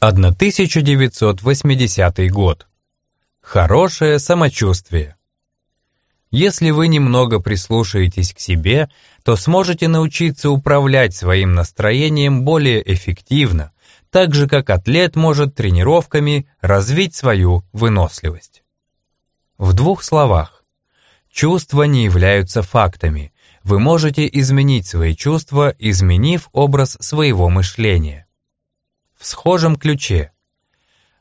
1980 год. Хорошее самочувствие. Если вы немного прислушаетесь к себе, то сможете научиться управлять своим настроением более эффективно, так же как атлет может тренировками развить свою выносливость. В двух словах. Чувства не являются фактами. Вы можете изменить свои чувства, изменив образ своего мышления. В схожем ключе.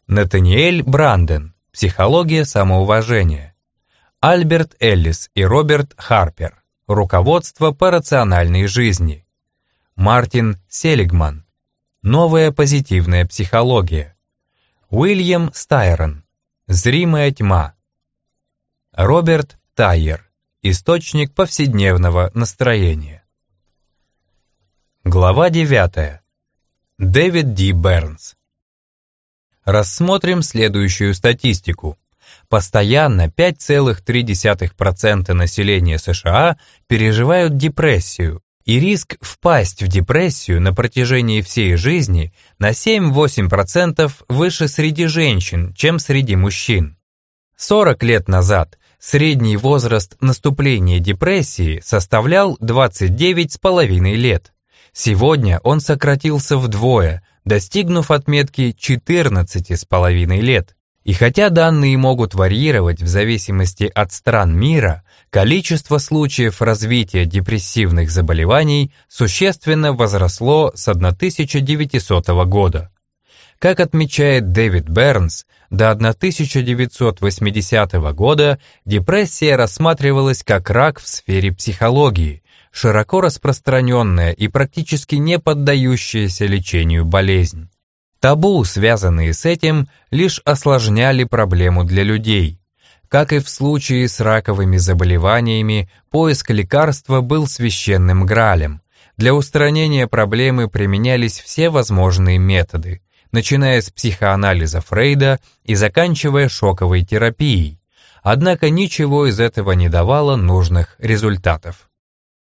Натаниэль Бранден. Психология самоуважения. Альберт Эллис и Роберт Харпер. Руководство по рациональной жизни. Мартин Селигман. Новая позитивная психология. Уильям Стайрон. Зримая тьма. Роберт Тайер. Источник повседневного настроения. Глава 9. Дэвид Ди Бернс. Рассмотрим следующую статистику. Постоянно 5,3% населения США переживают депрессию, и риск впасть в депрессию на протяжении всей жизни на 7-8% выше среди женщин, чем среди мужчин. 40 лет назад средний возраст наступления депрессии составлял 29,5 лет. Сегодня он сократился вдвое, достигнув отметки 14,5 лет. И хотя данные могут варьировать в зависимости от стран мира, количество случаев развития депрессивных заболеваний существенно возросло с 1900 года. Как отмечает Дэвид Бернс, до 1980 года депрессия рассматривалась как рак в сфере психологии, широко распространенная и практически не поддающаяся лечению болезнь. Табу, связанные с этим, лишь осложняли проблему для людей. Как и в случае с раковыми заболеваниями, поиск лекарства был священным гралем. Для устранения проблемы применялись все возможные методы, начиная с психоанализа Фрейда и заканчивая шоковой терапией. Однако ничего из этого не давало нужных результатов.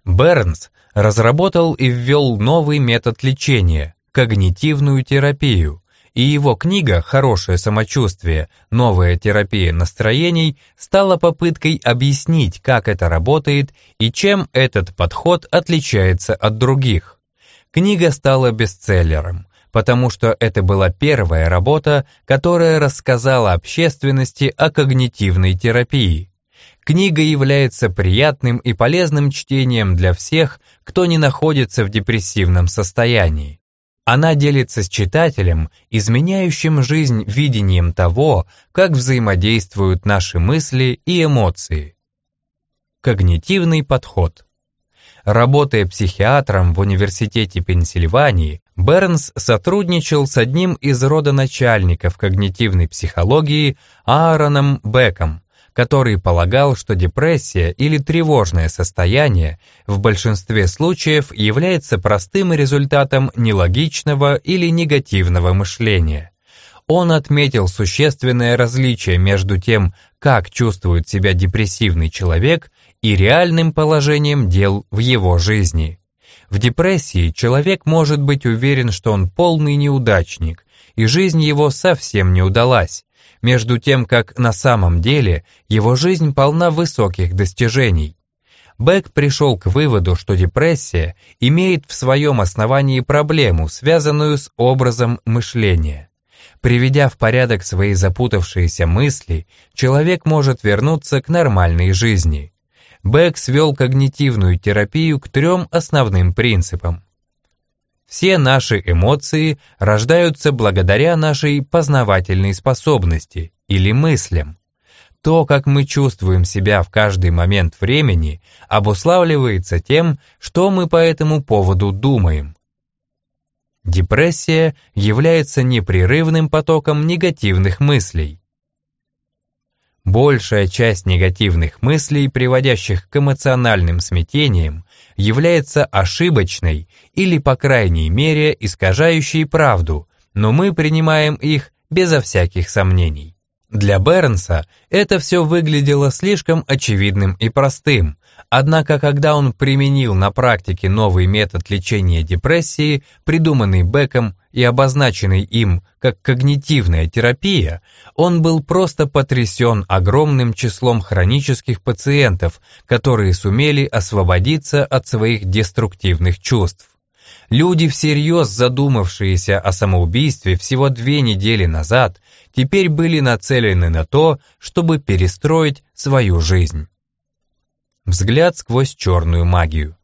Бернс разработал и ввел новый метод лечения – когнитивную терапию, и его книга «Хорошее самочувствие. Новая терапия настроений» стала попыткой объяснить, как это работает и чем этот подход отличается от других. Книга стала бестселлером, потому что это была первая работа, которая рассказала общественности о когнитивной терапии. Книга является приятным и полезным чтением для всех, кто не находится в депрессивном состоянии. Она делится с читателем, изменяющим жизнь видением того, как взаимодействуют наши мысли и эмоции. Когнитивный подход. Работая психиатром в Университете Пенсильвании, Бернс сотрудничал с одним из родоначальников когнитивной психологии Аароном Беком, который полагал, что депрессия или тревожное состояние в большинстве случаев является простым результатом нелогичного или негативного мышления. Он отметил существенное различие между тем, как чувствует себя депрессивный человек, и реальным положением дел в его жизни. В депрессии человек может быть уверен, что он полный неудачник, и жизнь его совсем не удалась, между тем как на самом деле его жизнь полна высоких достижений. Бек пришел к выводу, что депрессия имеет в своем основании проблему, связанную с образом мышления. Приведя в порядок свои запутавшиеся мысли, человек может вернуться к нормальной жизни. Бек свел когнитивную терапию к трем основным принципам. Все наши эмоции рождаются благодаря нашей познавательной способности или мыслям. То, как мы чувствуем себя в каждый момент времени, обуславливается тем, что мы по этому поводу думаем. Депрессия является непрерывным потоком негативных мыслей. Большая часть негативных мыслей, приводящих к эмоциональным смятениям, является ошибочной или, по крайней мере, искажающей правду, но мы принимаем их безо всяких сомнений. Для Бернса это все выглядело слишком очевидным и простым, Однако, когда он применил на практике новый метод лечения депрессии, придуманный Беком и обозначенный им как когнитивная терапия, он был просто потрясен огромным числом хронических пациентов, которые сумели освободиться от своих деструктивных чувств. Люди, всерьез задумавшиеся о самоубийстве всего две недели назад, теперь были нацелены на то, чтобы перестроить свою жизнь. Взгляд сквозь черную магию.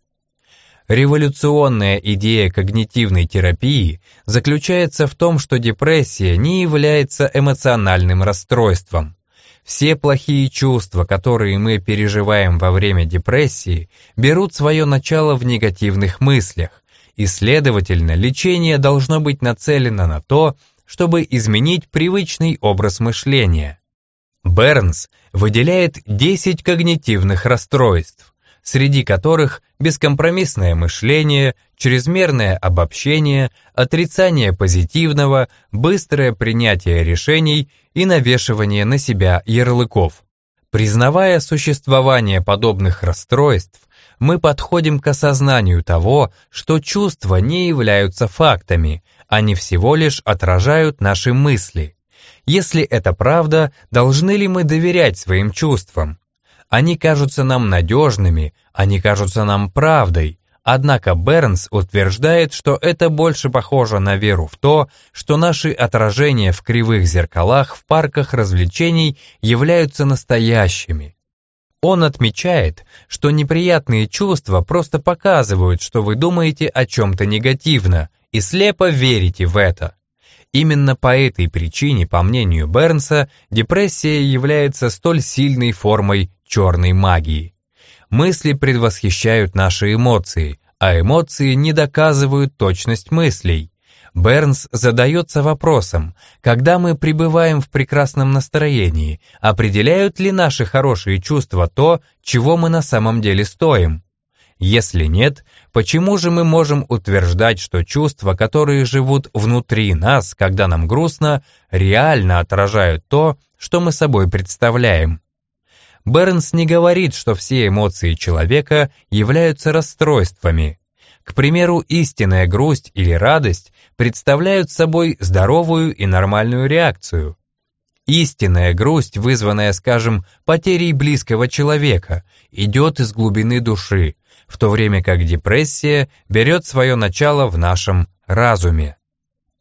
Революционная идея когнитивной терапии заключается в том, что депрессия не является эмоциональным расстройством. Все плохие чувства, которые мы переживаем во время депрессии, берут свое начало в негативных мыслях, и, следовательно, лечение должно быть нацелено на то, чтобы изменить привычный образ мышления. Бернс выделяет 10 когнитивных расстройств, среди которых бескомпромиссное мышление, чрезмерное обобщение, отрицание позитивного, быстрое принятие решений и навешивание на себя ярлыков. Признавая существование подобных расстройств, мы подходим к осознанию того, что чувства не являются фактами, они всего лишь отражают наши мысли. Если это правда, должны ли мы доверять своим чувствам? Они кажутся нам надежными, они кажутся нам правдой, однако Бернс утверждает, что это больше похоже на веру в то, что наши отражения в кривых зеркалах в парках развлечений являются настоящими. Он отмечает, что неприятные чувства просто показывают, что вы думаете о чем-то негативно и слепо верите в это. Именно по этой причине, по мнению Бернса, депрессия является столь сильной формой черной магии. Мысли предвосхищают наши эмоции, а эмоции не доказывают точность мыслей. Бернс задается вопросом, когда мы пребываем в прекрасном настроении, определяют ли наши хорошие чувства то, чего мы на самом деле стоим? Если нет, почему же мы можем утверждать, что чувства, которые живут внутри нас, когда нам грустно, реально отражают то, что мы собой представляем? Бернс не говорит, что все эмоции человека являются расстройствами. К примеру, истинная грусть или радость представляют собой здоровую и нормальную реакцию. Истинная грусть, вызванная, скажем, потерей близкого человека, идет из глубины души, в то время как депрессия берет свое начало в нашем разуме.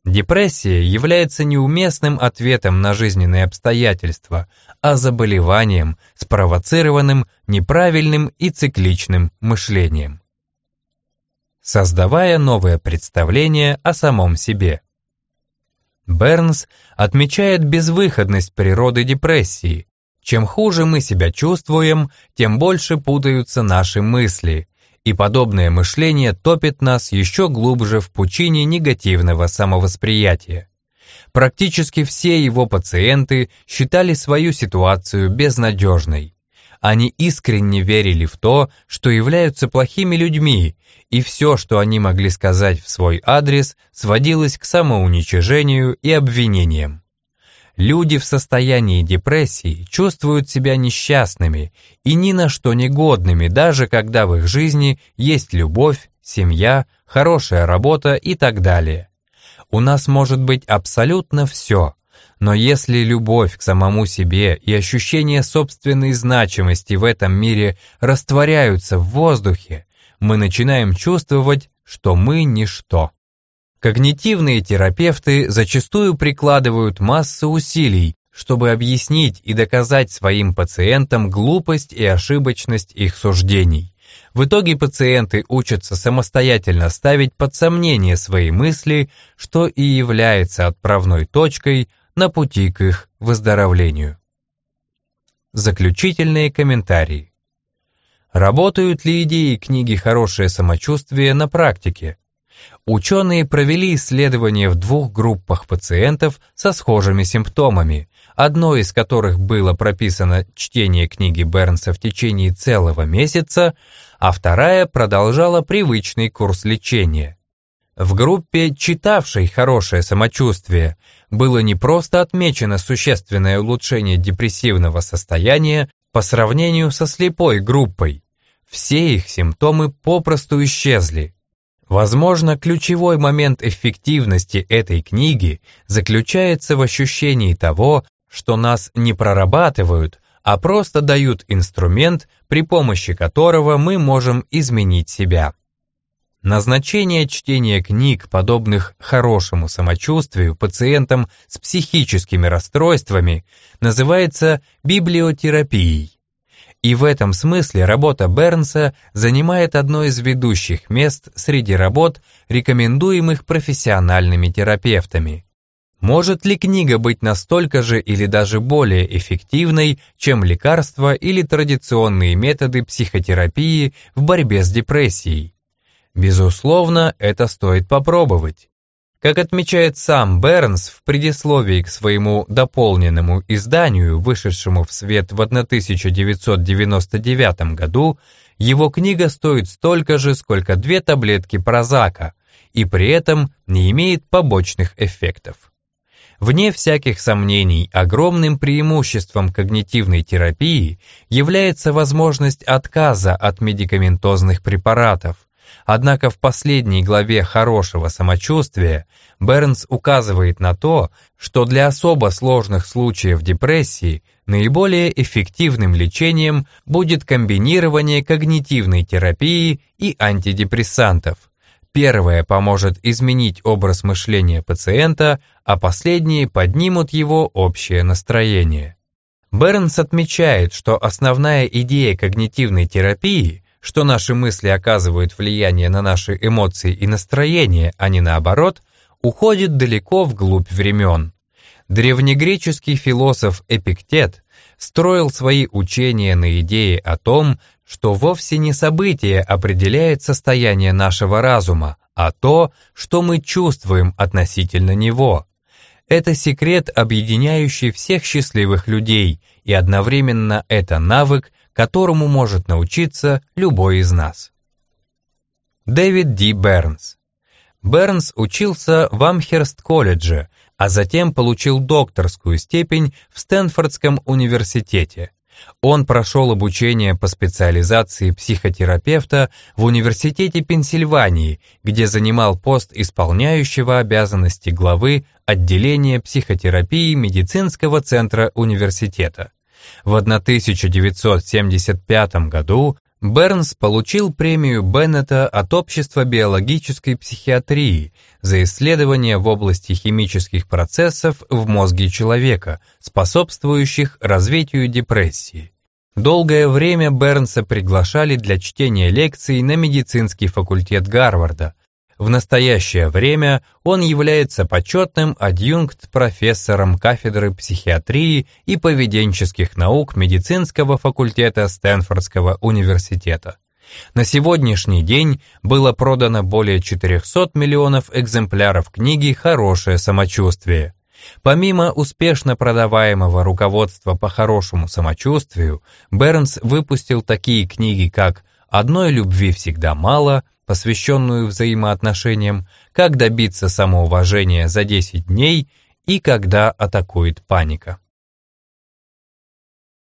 Депрессия является неуместным ответом на жизненные обстоятельства, а заболеванием, спровоцированным неправильным и цикличным мышлением. Создавая новое представление о самом себе. Бернс отмечает безвыходность природы депрессии. Чем хуже мы себя чувствуем, тем больше путаются наши мысли, и подобное мышление топит нас еще глубже в пучине негативного самовосприятия. Практически все его пациенты считали свою ситуацию безнадежной. Они искренне верили в то, что являются плохими людьми, и все, что они могли сказать в свой адрес, сводилось к самоуничижению и обвинениям. Люди в состоянии депрессии чувствуют себя несчастными и ни на что негодными, даже когда в их жизни есть любовь, семья, хорошая работа и так далее. У нас может быть абсолютно все, но если любовь к самому себе и ощущение собственной значимости в этом мире растворяются в воздухе, мы начинаем чувствовать, что мы ничто. Когнитивные терапевты зачастую прикладывают массу усилий, чтобы объяснить и доказать своим пациентам глупость и ошибочность их суждений. В итоге пациенты учатся самостоятельно ставить под сомнение свои мысли, что и является отправной точкой на пути к их выздоровлению. Заключительные комментарии. Работают ли идеи книги «Хорошее самочувствие» на практике? Ученые провели исследования в двух группах пациентов со схожими симптомами, одной из которых было прописано чтение книги Бернса в течение целого месяца, а вторая продолжала привычный курс лечения. В группе, читавшей хорошее самочувствие, было не просто отмечено существенное улучшение депрессивного состояния по сравнению со слепой группой. все их симптомы попросту исчезли. Возможно, ключевой момент эффективности этой книги заключается в ощущении того, что нас не прорабатывают, а просто дают инструмент, при помощи которого мы можем изменить себя. Назначение чтения книг, подобных хорошему самочувствию пациентам с психическими расстройствами, называется библиотерапией. И в этом смысле работа Бернса занимает одно из ведущих мест среди работ, рекомендуемых профессиональными терапевтами. Может ли книга быть настолько же или даже более эффективной, чем лекарства или традиционные методы психотерапии в борьбе с депрессией? Безусловно, это стоит попробовать. Как отмечает сам Бернс в предисловии к своему дополненному изданию, вышедшему в свет в 1999 году, его книга стоит столько же, сколько две таблетки прозака, и при этом не имеет побочных эффектов. Вне всяких сомнений, огромным преимуществом когнитивной терапии является возможность отказа от медикаментозных препаратов, Однако в последней главе «Хорошего самочувствия» Бернс указывает на то, что для особо сложных случаев депрессии наиболее эффективным лечением будет комбинирование когнитивной терапии и антидепрессантов. Первое поможет изменить образ мышления пациента, а последние поднимут его общее настроение. Бернс отмечает, что основная идея когнитивной терапии что наши мысли оказывают влияние на наши эмоции и настроение, а не наоборот, уходит далеко вглубь времен. Древнегреческий философ Эпиктет строил свои учения на идее о том, что вовсе не событие определяет состояние нашего разума, а то, что мы чувствуем относительно него. Это секрет, объединяющий всех счастливых людей, и одновременно это навык, которому может научиться любой из нас. Дэвид Ди Бернс Бернс учился в Амхерст-колледже, а затем получил докторскую степень в Стэнфордском университете. Он прошел обучение по специализации психотерапевта в Университете Пенсильвании, где занимал пост исполняющего обязанности главы отделения психотерапии медицинского центра университета. В 1975 году Бернс получил премию Беннета от Общества биологической психиатрии за исследования в области химических процессов в мозге человека, способствующих развитию депрессии. Долгое время Бернса приглашали для чтения лекций на медицинский факультет Гарварда, в настоящее время он является почетным адъюнкт-профессором кафедры психиатрии и поведенческих наук медицинского факультета Стэнфордского университета. На сегодняшний день было продано более 400 миллионов экземпляров книги «Хорошее самочувствие». Помимо успешно продаваемого руководства по хорошему самочувствию, Бернс выпустил такие книги, как «Одной любви всегда мало», посвященную взаимоотношениям, как добиться самоуважения за 10 дней и когда атакует паника.